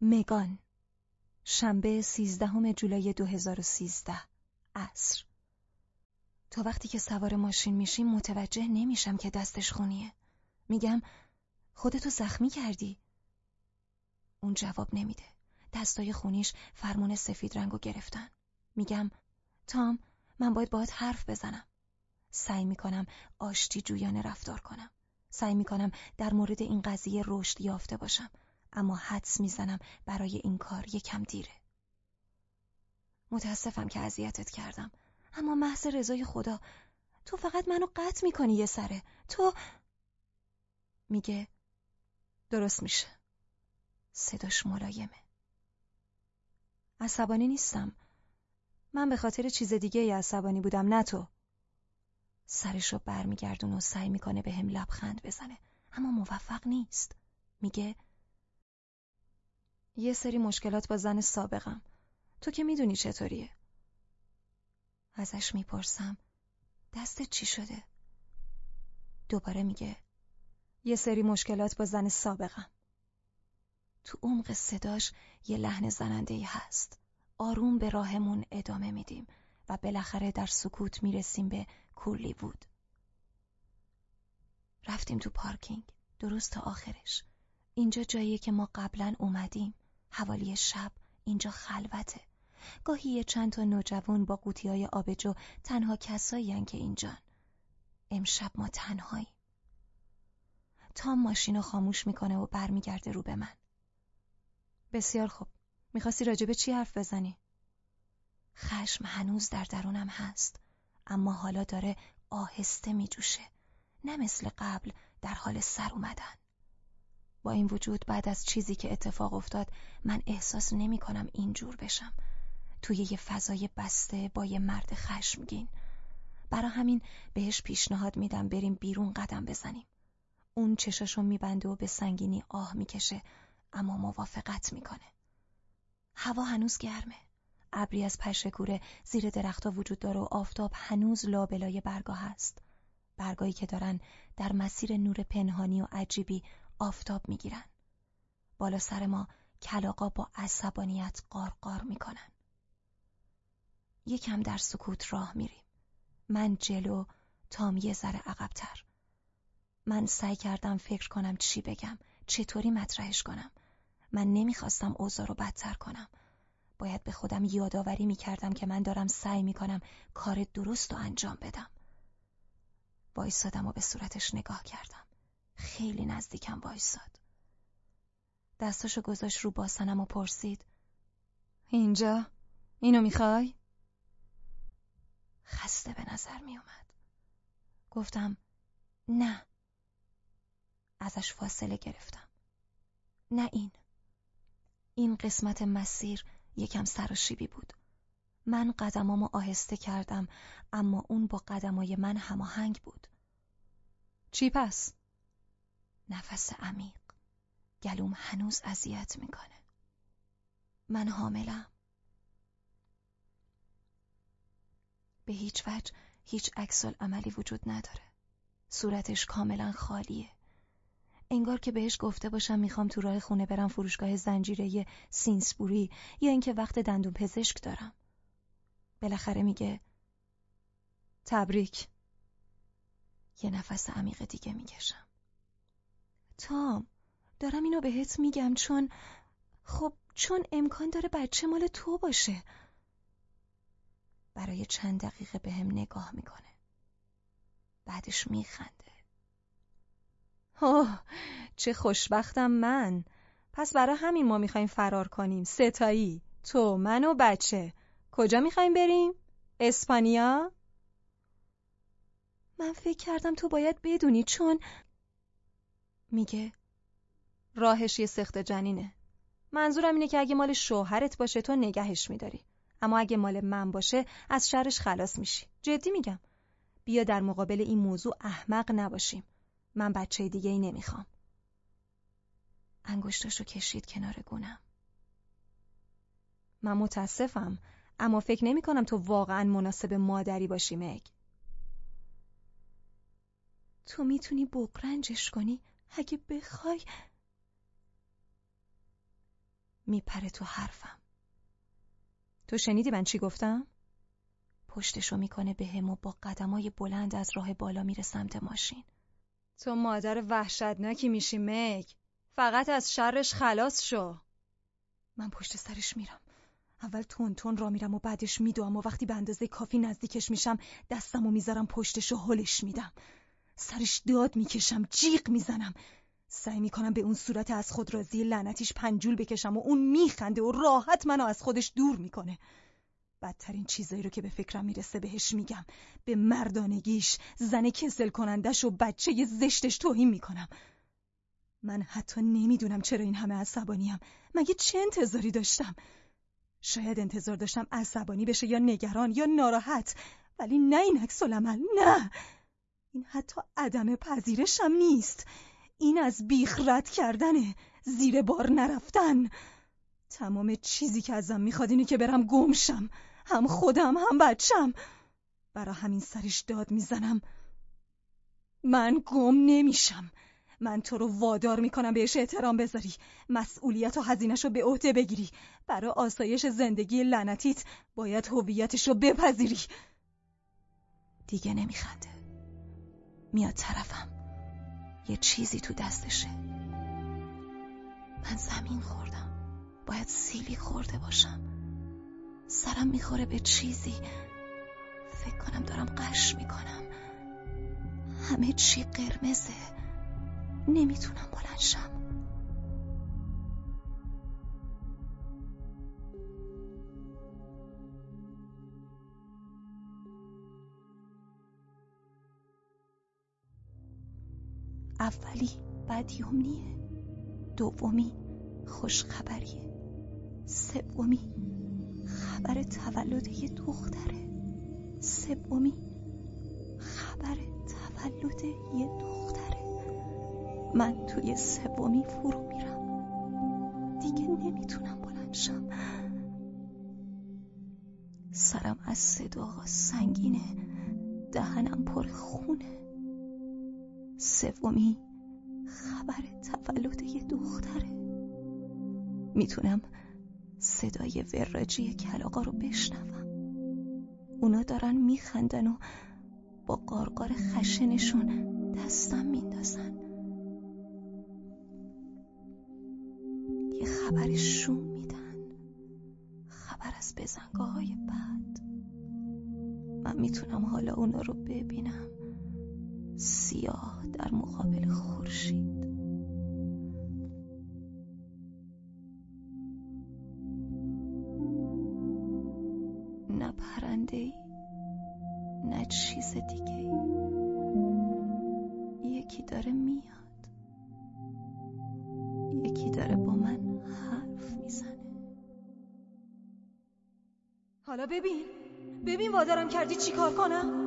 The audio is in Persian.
مگان شنبه سیزدهم جولای 2013 عصر. تا وقتی که سوار ماشین میشیم متوجه نمیشم که دستش خونیه. میگم خودتو زخمی کردی؟ اون جواب نمیده. دستای خونیش فرمون سفید رنگو گرفتن. میگم تام من باید باید حرف بزنم. سعی می‌کنم آشتی جویانه رفتار کنم. سعی می‌کنم در مورد این قضیه رشد یافته باشم. اما حدس می‌زنم برای این کار یکم دیره. متاسفم که اذیتت کردم. اما محض رضای خدا تو فقط منو قطع می‌کنی یه سره. تو میگه درست میشه. صداش ملایمه. عصبانی نیستم. من به خاطر چیز دیگه ای عصبانی بودم نه تو. سرش رو برمیگردون و سعی می‌کنه به هم لبخند بزنه. اما موفق نیست. میگه یه سری مشکلات با زن سابقم. تو که می‌دونی چطوریه. ازش می‌پرسم دستت چی شده؟ دوباره میگه یه سری مشکلات با زن سابقم. تو عمق صداش یه لحن زننده هست. آروم به راهمون ادامه میدیم و بالاخره در سکوت می‌رسیم به کورلی وود رفتیم تو پارکینگ درست تا آخرش. اینجا جاییه که ما قبلا اومدیم. حوالی شب اینجا خلوته. گاهی چند تا نوجوان با قوطی های آبجو تنها کسایی که اینجان امشب ما تنهایی تام ماشین رو خاموش می‌کنه و برمیگرده رو به من. بسیار خوب. می‌خواستی راجبه چی حرف بزنی؟ خشم هنوز در درونم هست اما حالا داره آهسته میجوشه. نه مثل قبل در حال سر اومدن. با این وجود بعد از چیزی که اتفاق افتاد من احساس نمی کنم اینجور بشم. توی یه فضای بسته با یه مرد خشمگین. برا همین بهش پیشنهاد میدم بریم بیرون قدم بزنیم. اون چشاشو میبنده و به سنگینی آه می‌کشه اما موافقت می‌کنه. هوا هنوز گرمه. ابری از پشکوره زیر درختها وجود داره و آفتاب هنوز لابلای برگاه هست برگایی که دارن در مسیر نور پنهانی و عجیبی آفتاب می‌گیرن. بالا سر ما کلاقا با عصبانیت قارقار می‌کنن. یکم در سکوت راه میریم. من جلو تام یه ذره عقبتر. من سعی کردم فکر کنم چی بگم چطوری مطرحش کنم. من نمی‌خواستم اوضاع رو بدتر کنم. باید به خودم یادآوری می‌کردم که من دارم سعی می‌کنم کار درست رو انجام بدم. وایسادم و به صورتش نگاه کردم. خیلی نزدیکم وایساد. دستاشو گذاشت رو باسنم و پرسید. اینجا؟ اینو می‌خوای؟ خسته به نظر میومد. گفتم نه. ازش فاصله گرفتم. نه این. این قسمت مسیر یکم سراشیبی بود. من قدمامو آهسته کردم اما اون با قدمای من هماهنگ بود. چی پس؟ نفس عمیق. گلوم هنوز اذیت می‌کنه. من حاملم. به هیچ وجه هیچ عکس عملی وجود نداره. صورتش کاملا خالیه. انگار که بهش گفته باشم می‌خوام تو راه خونه برم فروشگاه زنجیره سینسبوری یا اینکه وقت دندون پزشک دارم. بالاخره میگه تبریک. یه نفس عمیق دیگه می‌کشم. تام دارم اینو بهت میگم چون خب چون امکان داره بچه مال تو باشه. برای چند دقیقه به هم نگاه می‌کنه. بعدش میخنده. اوه چه خوشبختم من. پس برای همین ما می‌خوایم فرار کنیم. ستایی تو من و بچه. کجا می‌خوایم بریم؟ اسپانیا؟ من فکر کردم تو باید بدونی چون میگه. راهش یه سخت جنینه. منظورم اینه که اگه مال شوهرت باشه تو نگهش میداری. اما اگه مال من باشه از شرش خلاص میشی. جدی میگم. بیا در مقابل این موضوع احمق نباشیم. من بچه دیگه ای نمی‌خوام. انگشتاشو کشید کنار گونم. من متاسفم اما فکر نمی کنم تو واقعا مناسب مادری باشی مگ. تو می‌تونی بقرنجش کنی؟ اگه بخوای میپره تو حرفم. تو شنیدی من چی گفتم؟ پشتشو می‌کنه به هم و با قدمای بلند از راه بالا میره سمت ماشین. تو مادر وحشتناکی میشی مگ فقط از شرش خلاص شو. من پشت سرش میرم. اول تون تون را میرم و بعدش میدوام و وقتی به اندازه کافی نزدیکش میشم دستم و می‌ذارم پشتش و حلش میدم. سرش داد می‌کشم جیغ می‌زنم. سعی می‌کنم به اون صورت از خود راضی لعنتیش پنجول بکشم و اون میخنده و راحت منو از خودش دور می‌کنه. بدترین چیزایی رو که به فکرم می‌رسه بهش میگم. به مردانگیش زن کسل کنندش و بچه زشتش توهین می‌کنم. من حتی نمی‌دونم چرا این همه عصبانیم. مگه چه انتظاری داشتم؟ شاید انتظار داشتم عصبانی بشه یا نگران یا ناراحت ولی نه این عکس نه! این حتی عدم پذیرشم نیست. این از بیخ رد کردنه. زیر بار نرفتن. تمام چیزی که ازم می‌خواد اینه که برم گمشم. هم خودم هم بچم. برا همین سرش داد می‌زنم. من گم نمیشم. من تو رو وادار می‌کنم بهش احترام بذاری. مسئولیت و هزینش رو به عهده بگیری. برای آسایش زندگی لعنتیت باید هویتش رو بپذیری. دیگه نمیخنده. میاد طرفم. یه چیزی تو دستشه. من زمین خوردم. باید سیلی خورده باشم. سرم می‌خوره به چیزی. فکر کنم دارم قش می‌کنم. همه چی قرمزه. نمی‌تونم بلنشم اولی بدیومنیه دومی خوشخبریه. سومی خبر تولد یه دختره. سومی خبر تولد یه دختره. من توی سومی فرو میرم. دیگه نمی‌تونم بلنشم سرم از صدا سنگینه. دهنم پر خونه. سومی خبر تولد یه دختره. می‌تونم صدای وراجی کلاقا رو بشنوم. اونا دارن میخندن و با قارقار خشنشون دستم میندازن. یه خبر شوم میدن. خبر از بزنگاه های بد. من می‌تونم حالا اونا رو ببینم. سیاه در مقابل خورشید. نه پرنده نه چیز دیگه. یکی داره میاد. یکی داره با من حرف می‌زنه. حالا ببین ببین وادارم کردی چی کار کنم؟